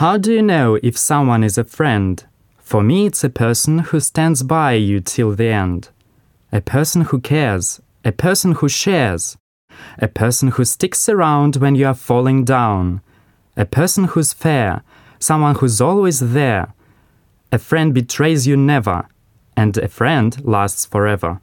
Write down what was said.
How do you know if someone is a friend? For me, it's a person who stands by you till the end. A person who cares. A person who shares. A person who sticks around when you are falling down. A person who's fair. Someone who's always there. A friend betrays you never. And a friend lasts forever.